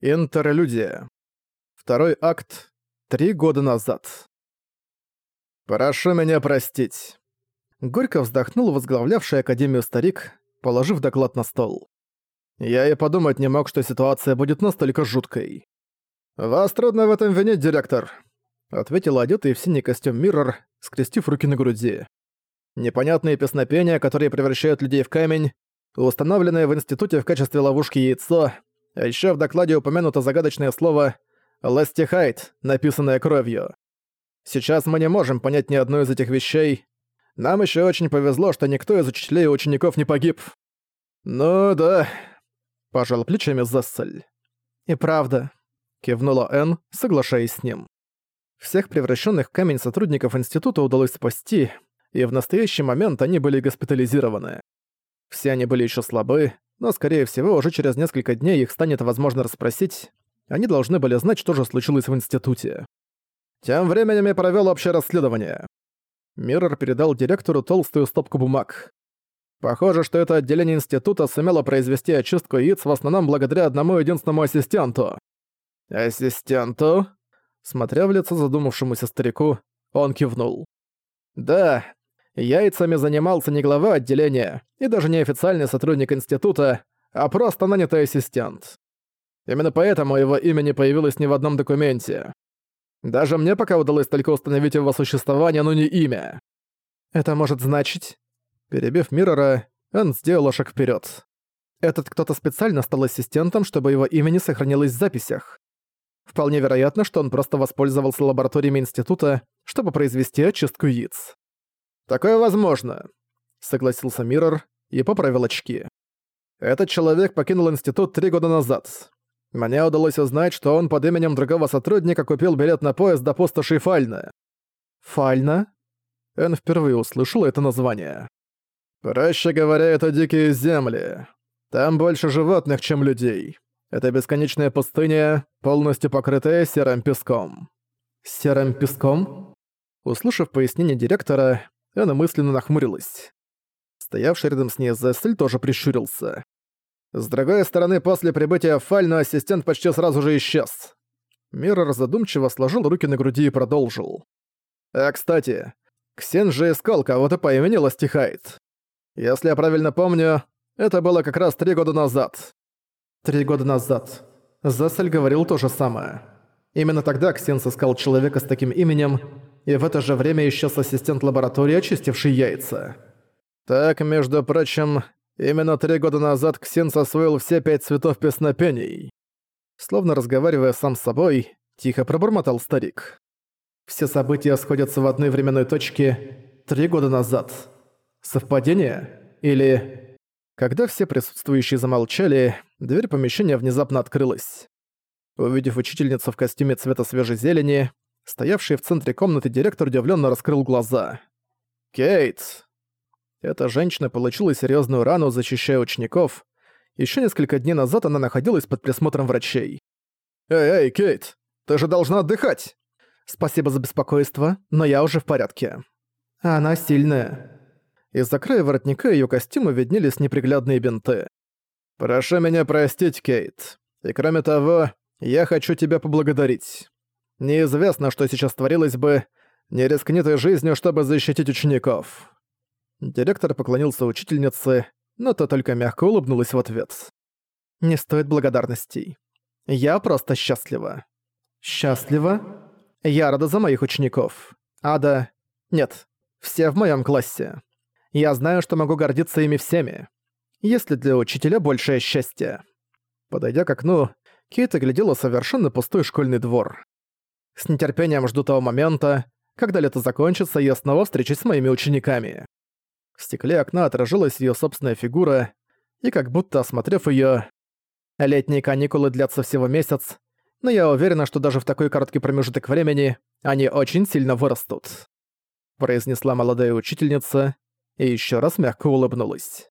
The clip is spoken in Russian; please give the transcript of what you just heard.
Интерлюдия. Второй акт. Три года назад. «Прошу меня простить». Горько вздохнул возглавлявший Академию старик, положив доклад на стол. Я и подумать не мог, что ситуация будет настолько жуткой. «Вас трудно в этом винить, директор», — ответил одетый в синий костюм Миррор, скрестив руки на груди. Непонятные песнопения, которые превращают людей в камень, установленное в институте в качестве ловушки яйцо, а ещё в докладе упомянуто загадочное слово «ластихайт», написанное кровью. Сейчас мы не можем понять ни одну из этих вещей. Нам ещё очень повезло, что никто из учителей и учеников не погиб. «Ну да», — пожал плечами Зессель. «И правда», — кивнула Энн, соглашаясь с ним. Всех превращенных в камень сотрудников института удалось спасти, и в настоящий момент они были госпитализированы. Все они были еще слабы, но, скорее всего, уже через несколько дней их станет возможно расспросить. Они должны были знать, что же случилось в институте. Тем временем я провёл общее расследование. Миррор передал директору толстую стопку бумаг. Похоже, что это отделение института сумело произвести очистку яиц в основном благодаря одному единственному ассистенту. «Ассистенту?» Смотря в лицо задумавшемуся старику, он кивнул. «Да, Яйцами занимался не глава отделения и даже не официальный сотрудник института, а просто нанятый ассистент. Именно поэтому его имя не появилось ни в одном документе. Даже мне пока удалось только установить его существование, но не имя. Это может значить... Перебив Миррора, он сделал шаг вперед. Этот кто-то специально стал ассистентом, чтобы его имя не сохранилось в записях. Вполне вероятно, что он просто воспользовался лабораториями института, чтобы произвести очистку яиц. «Такое возможно», — согласился Миррор и поправил очки. «Этот человек покинул институт три года назад. Мне удалось узнать, что он под именем другого сотрудника купил билет на поезд до пустоши Фальна». «Фальна?» Эн впервые услышал это название. «Проще говоря, это дикие земли. Там больше животных, чем людей. Это бесконечная пустыня, полностью покрытая серым песком». «Серым песком?» Услышав пояснение директора, она мысленно нахмурилась. Стоявший рядом с ней Зессель тоже прищурился. С другой стороны, после прибытия в Фальну ассистент почти сразу же исчез. Миррор задумчиво сложил руки на груди и продолжил. «А, кстати, Ксен же искал кого-то по имени Ластихайт. Если я правильно помню, это было как раз три года назад». «Три года назад». Зессель говорил то же самое. Именно тогда Ксен сыскал человека с таким именем, и в это же время исчез ассистент лаборатории, очистивший яйца. Так, между прочим, именно три года назад Ксенс освоил все пять цветов песнопений. Словно разговаривая сам с собой, тихо пробормотал старик. Все события сходятся в одной временной точке три года назад. Совпадение? Или... Когда все присутствующие замолчали, дверь помещения внезапно открылась. Увидев учительницу в костюме цвета свежей зелени, Стоявший в центре комнаты директор удивленно раскрыл глаза. «Кейт!» Эта женщина получила серьезную рану, защищая учеников. Еще несколько дней назад она находилась под присмотром врачей. «Эй, эй, Кейт, ты же должна отдыхать!» «Спасибо за беспокойство, но я уже в порядке». «Она сильная». Из-за края воротника ее костюма виднелись неприглядные бинты. «Прошу меня простить, Кейт. И кроме того, я хочу тебя поблагодарить. Неизвестно, что сейчас творилось бы, не рискни ты жизнью, чтобы защитить учеников». Директор поклонился учительнице, но та только мягко улыбнулась в ответ. «Не стоит благодарностей. Я просто счастлива». «Счастлива?» «Я рада за моих учеников. Ада... Нет, все в моем классе. Я знаю, что могу гордиться ими всеми. Если для учителя большее счастье». Подойдя к окну, Кейт оглядела совершенно пустой школьный двор. С нетерпением жду того момента, когда лето закончится, и я снова встречусь с моими учениками. В стекле окна отражалась ее собственная фигура, и как будто осмотрев ее, летние каникулы длятся всего месяц, но я уверена, что даже в такой короткий промежуток времени они очень сильно вырастут», произнесла молодая учительница и еще раз мягко улыбнулась.